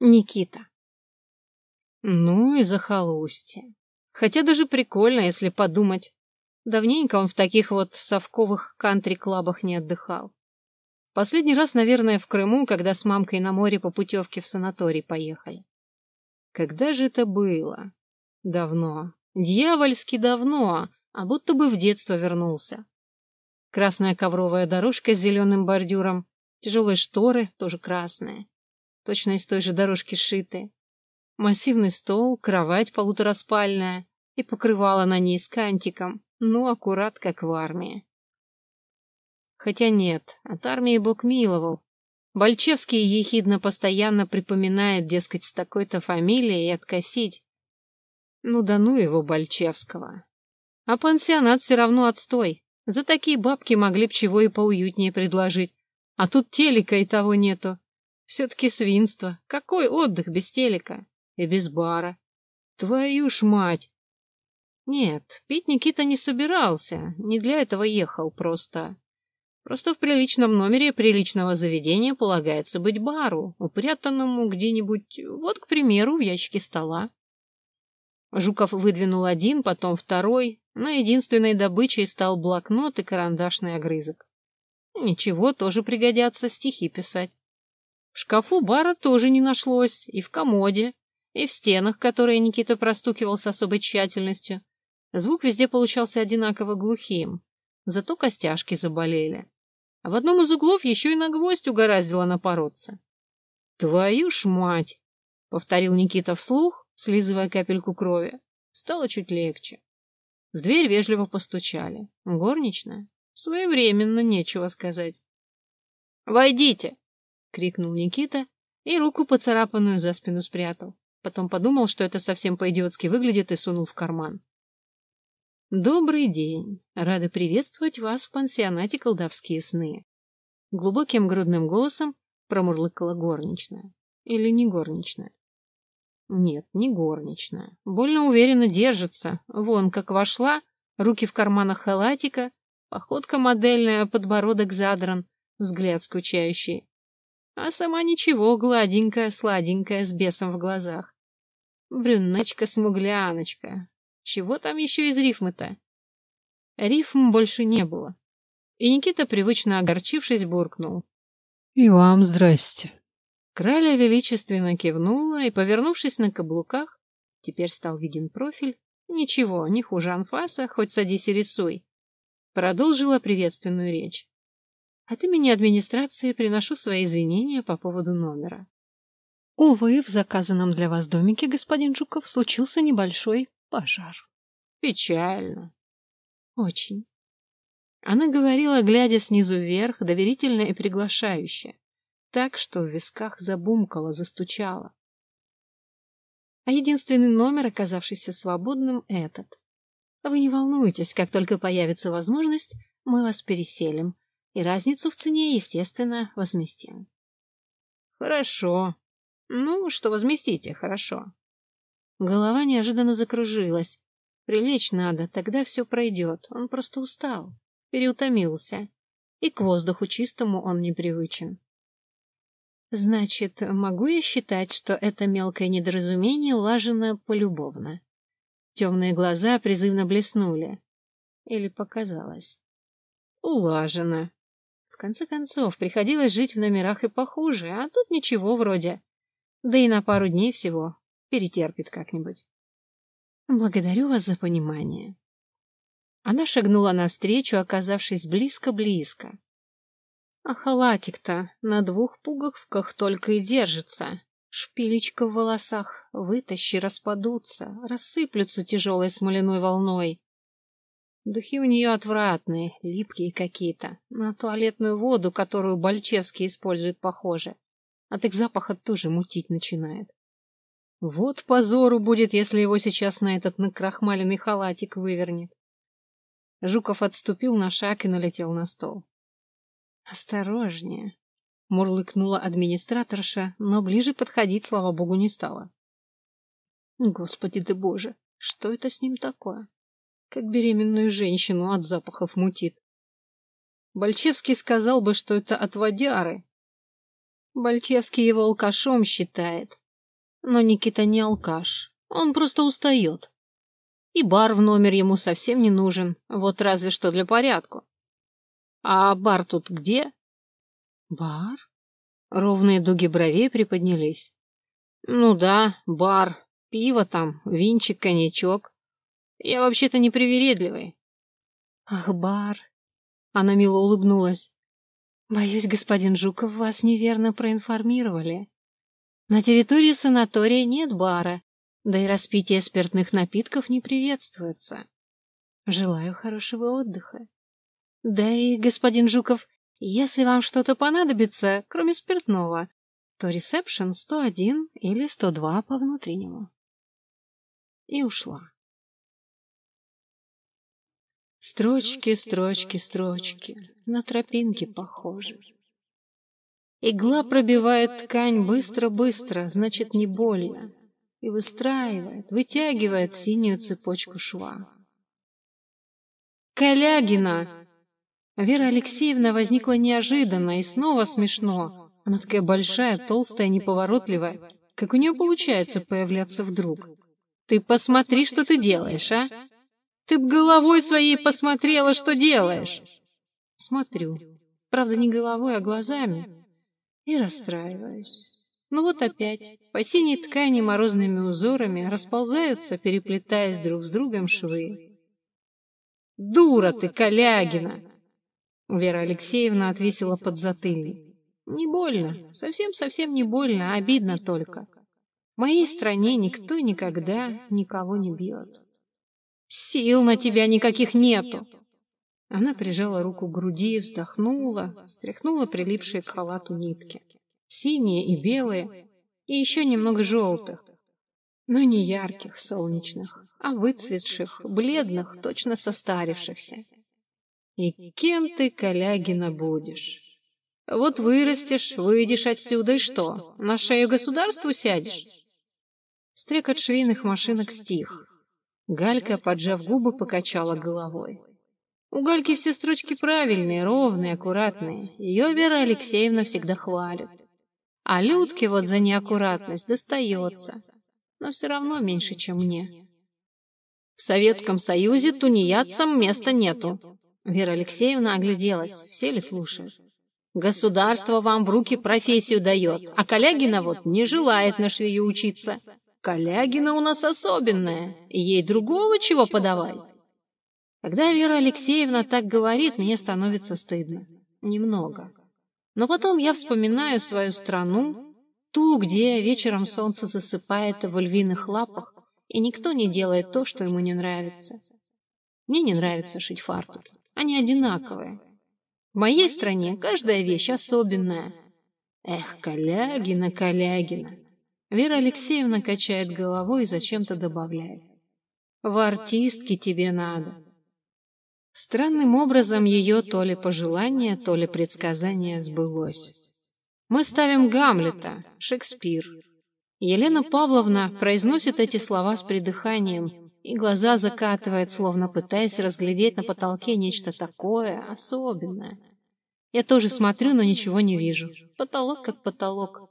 Никита. Ну и захолустье. Хотя даже прикольно, если подумать. Давненько он в таких вот совковых кантри-клабах не отдыхал. Последний раз, наверное, в Крыму, когда с мамкой на море по путевке в санаторий поехали. Когда же это было? Давно. Дьявольски давно, а будто бы в детство вернулся. Красная ковровая дорожка с зеленым бордюром, тяжелые шторы, тоже красные точно из той же дорожки сшитые. Массивный стол, кровать полутораспальная и покрывало на ней с кантиком, ну, аккурат, как в армии. Хотя нет, от армии Бог миловал. Бальчевский ехидно постоянно припоминает, дескать, с такой-то фамилией откосить. Ну да ну его, Бальчевского. А пансионат все равно отстой. За такие бабки могли б чего и поуютнее предложить. А тут телека и того нету. Все-таки свинство. Какой отдых без телека? И без бара. Твою ж мать! Нет, пить Никита не собирался. Не для этого ехал просто. Просто в приличном номере приличного заведения полагается быть бару, упрятанному где-нибудь, вот, к примеру, в ящике стола. Жуков выдвинул один, потом второй, но единственной добычей стал блокнот и карандашный огрызок. Ничего, тоже пригодятся стихи писать. В шкафу бара тоже не нашлось, и в комоде, и в стенах, которые Никита простукивал с особой тщательностью. Звук везде получался одинаково глухим, зато костяшки заболели. А в одном из углов еще и на гвоздь угораздило напороться. «Твою ж мать!» — повторил Никита вслух, слизывая капельку крови. Стало чуть легче. В дверь вежливо постучали. Горничная? Своевременно, нечего сказать. «Войдите!» Крикнул Никита и руку поцарапанную за спину спрятал. Потом подумал, что это совсем по-идиотски выглядит, и сунул в карман. «Добрый день! Рада приветствовать вас в пансионате «Колдовские сны». Глубоким грудным голосом промурлыкала горничная. Или не горничная? Нет, не горничная. Больно уверенно держится. Вон, как вошла, руки в карманах халатика, походка модельная, подбородок задран, взгляд скучающий. А сама ничего, гладенькая, сладенькая, с бесом в глазах. Брюнечка-смугляночка. Чего там еще из рифмы-то? Рифм больше не было. И Никита, привычно огорчившись, буркнул. «И вам здрасте». Краля величественно кивнула и, повернувшись на каблуках, теперь стал виден профиль, ничего, не хуже анфаса, хоть садись и рисуй, продолжила приветственную речь. От имени администрации приношу свои извинения по поводу номера. Увы, в заказанном для вас домике, господин Жуков, случился небольшой пожар. Печально. Очень. Она говорила, глядя снизу вверх, доверительно и приглашающе, так что в висках забумкало, застучало. А единственный номер, оказавшийся свободным, этот. Вы не волнуйтесь, как только появится возможность, мы вас переселим, и разницу в цене, естественно, возместим. Хорошо. Ну, что возместите, хорошо. Голова неожиданно закружилась. Прилечь надо, тогда все пройдет. Он просто устал, переутомился. И к воздуху чистому он непривычен. Значит, могу я считать, что это мелкое недоразумение улажено полюбовно? Темные глаза призывно блеснули. Или показалось? Улажено, в конце концов, приходилось жить в номерах и похуже, а тут ничего вроде. Да и на пару дней всего. Перетерпит как-нибудь. Благодарю вас за понимание. Она шагнула навстречу, оказавшись близко-близко. А халатик-то на двух пуговках только и держится. Шпилечка в волосах вытащи, распадутся, рассыплются тяжелой смоляной волной. Духи у нее отвратные, липкие какие-то. На туалетную воду, которую Бальчевский использует, похоже. От их запаха тоже мутить начинает. Вот позору будет, если его сейчас на этот накрахмаленный халатик вывернет. Жуков отступил на шаг и налетел на стол. «Осторожнее!» — мурлыкнула администраторша, но ближе подходить, слава богу, не стала. «Господи ты боже, что это с ним такое?» как беременную женщину от запахов мутит. Бальчевский сказал бы, что это от водяры. Бальчевский его алкашом считает, Но Никита не алкаш, он просто устает. И бар в номер ему совсем не нужен, вот разве что для порядку. А бар тут где? Бар? Ровные дуги бровей приподнялись. Ну да, бар, пиво там, винчик, коньячок. Я вообще-то не привередливый. Ах, бар. Она мило улыбнулась. Боюсь, господин Жуков, вас неверно проинформировали. На территории санатория нет бара, да и распитие спиртных напитков не приветствуется. Желаю хорошего отдыха. Да и, господин Жуков, если вам что-то понадобится, кроме спиртного, то ресепшн 101 или 102 по внутреннему. И ушла. Строчки, строчки, строчки, на тропинке похожи. Игла пробивает ткань быстро-быстро, значит, не больно, и выстраивает, вытягивает синюю цепочку шва. «Калягина!» Вера Алексеевна возникла неожиданно и снова смешно. Она такая большая, толстая, неповоротливая. Как у нее получается появляться вдруг? Ты посмотри, что ты делаешь, а? Ты б головой своей посмотрела, что делаешь. Смотрю. Правда, не головой, а глазами. И расстраиваюсь. Ну вот опять, по синей ткани морозными узорами расползаются, переплетаясь друг с другом швы. «Дура ты, Калягина!» Вера Алексеевна отвесила подзатыльник. «Не больно, совсем-совсем не больно, обидно только. В моей стране никто никогда никого не бьет. Сил на тебя никаких нету!» Она прижала руку к груди, вздохнула, стряхнула прилипшие к халату нитки. Синие и белые, и еще немного желтых. Но не ярких, солнечных, а выцветших, бледных, точно состарившихся. И кем ты, Калягина, будешь? Вот вырастешь, выйдешь отсюда, и что, на шею государству сядешь? Стрекот швейных машинок стих. Галька, поджав губы, покачала головой. У Гальки все строчки правильные, ровные, аккуратные. Ее Вера Алексеевна всегда хвалит. А Людке вот за неаккуратность достается. Но все равно меньше, чем мне. В Советском Союзе тунеядцам места нету, Вера Алексеевна огляделась, все ли слушают. Государство вам в руки профессию дает, а Калягина вот не желает на швею учиться. Калягина у нас особенная, ей другого чего подавай. Когда Вера Алексеевна так говорит, мне становится стыдно. Немного. Но потом я вспоминаю свою страну, ту, где вечером солнце засыпает в львиных лапах, и никто не делает то, что ему не нравится. Мне не нравится шить фартуки. Они одинаковые. В моей стране каждая вещь особенная. Эх, Калягина, Калягина. Вера Алексеевна качает головой и зачем-то добавляет. В артистке тебе надо. Странным образом ее то ли пожелание, то ли предсказание сбылось. Мы ставим Гамлета, Шекспир. Елена Павловна произносит эти слова с придыханием, и глаза закатывает, словно пытаясь разглядеть на потолке нечто такое особенное. Я тоже смотрю, но ничего не вижу. Потолок как потолок.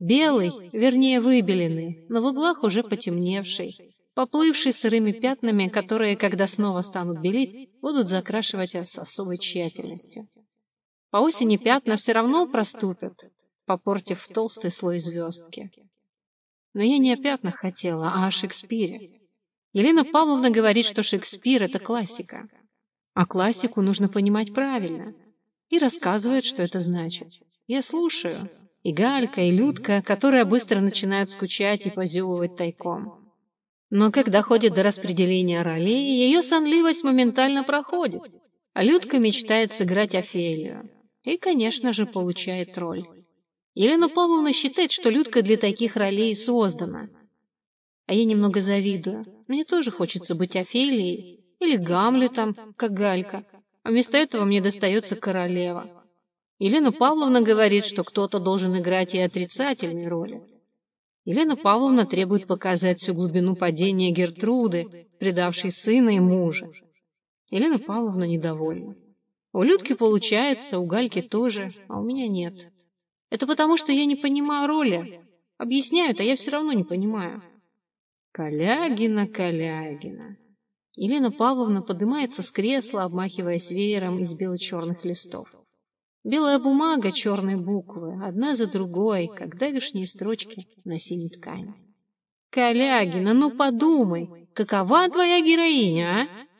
Белый, вернее выбеленный, но в углах уже потемневший, поплывший сырыми пятнами, которые, когда снова станут белеть, будут закрашивать с особой тщательностью. По осени пятна все равно проступят, попортив толстый слой звездки. Но я не о пятнах хотела, а о Шекспире. Елена Павловна говорит, что Шекспир — это классика. А классику нужно понимать правильно. И рассказывает, что это значит. Я слушаю. И Галька, и Людка, которые быстро начинают скучать и позевывать тайком. Но когда ходит до распределения ролей, ее сонливость моментально проходит. А Людка мечтает сыграть Офелию. И, конечно же, получает роль. Елена Павловна считает, что Людка для таких ролей создана — а я немного завидую. Мне тоже хочется быть Офелией или Гамлетом, как Галька. А вместо этого мне достается королева. Елена Павловна говорит, что кто-то должен играть и отрицательные роли. Елена Павловна требует показать всю глубину падения Гертруды, предавшей сына и мужа. Елена Павловна недовольна. У Людки получается, у Гальки тоже, а у меня нет. Это потому, что я не понимаю роли, Объясняют, а я все равно не понимаю. Калягина, Калягина. Елена Павловна поднимается с кресла, обмахиваясь веером из бело-черных листов. Белая бумага, черные буквы, одна за другой, как давишние строчки на синей ткани. Калягина, ну подумай, какова твоя героиня, а?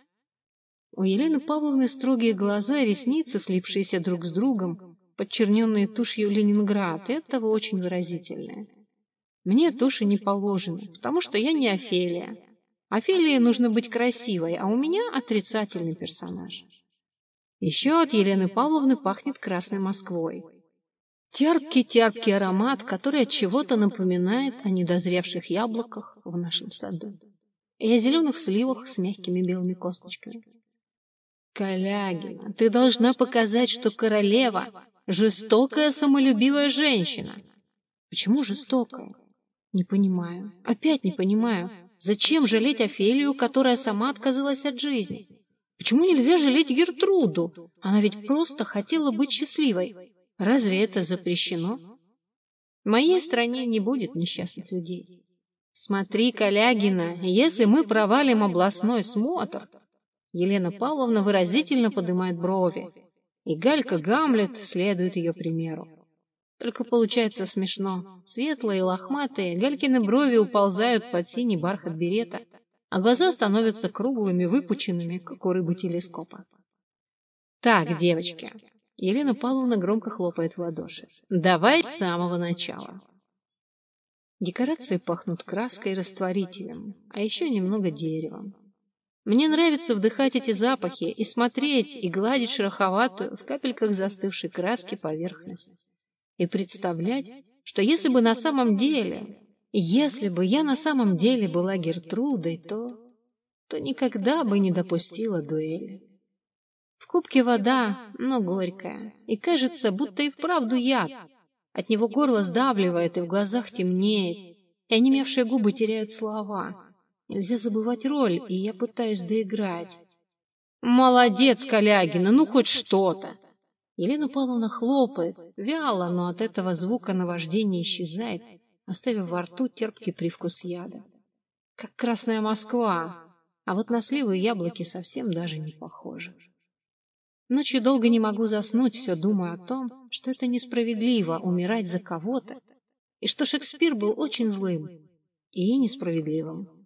У Елены Павловны строгие глаза, ресницы, слипшиеся друг с другом, подчерненные тушью Ленинград, и очень выразительное. Мне туши не положено, потому что я не Офелия. Офелии нужно быть красивой, а у меня отрицательный персонаж. Еще от Елены Павловны пахнет Красной Москвой. Терпкий-терпкий аромат, который от чего-то напоминает о недозревших яблоках в нашем саду и о зеленых сливах с мягкими белыми косточками. Калягина, ты должна показать, что королева — жестокая, самолюбивая женщина. Почему жестокая? Не понимаю. Опять не понимаю. Зачем жалеть Офелию, которая сама отказалась от жизни? Почему нельзя жалеть Гертруду? Она ведь просто хотела быть счастливой. Разве это запрещено? В моей стране не будет несчастных людей. Смотри, Калягина, если мы провалим областной смотр... Елена Павловна выразительно поднимает брови, и Галька Гамлет следует ее примеру. Только получается смешно. Светлые лохматые, Галькины брови уползают под синий бархат берета, а глаза становятся круглыми, выпученными, как у рыбы телескопа. «Так, девочки!» Елена Павловна громко хлопает в ладоши. «Давай с самого начала!» Декорации пахнут краской и растворителем, а еще немного деревом. Мне нравится вдыхать эти запахи и смотреть, и гладить шероховатую в капельках застывшей краски поверхность. И представлять, что если бы на самом деле если бы я на самом деле была Гертрудой, то... то никогда бы не допустила дуэли. В кубке вода, но горькая, и кажется, будто и вправду яд. От него горло сдавливает, и в глазах темнеет, и онемевшие губы теряют слова. Нельзя забывать роль, и я пытаюсь доиграть. «Молодец, Калягина, ну хоть что-то!» Елена Павловна хлопает, вяло, но от этого звука наваждение исчезает, оставив во рту терпкий привкус яда. Как красная Москва, а вот на сливы и яблоки совсем даже не похожи. Ночью долго не могу заснуть, все думаю о том, что это несправедливо умирать за кого-то, и что Шекспир был очень злым и несправедливым.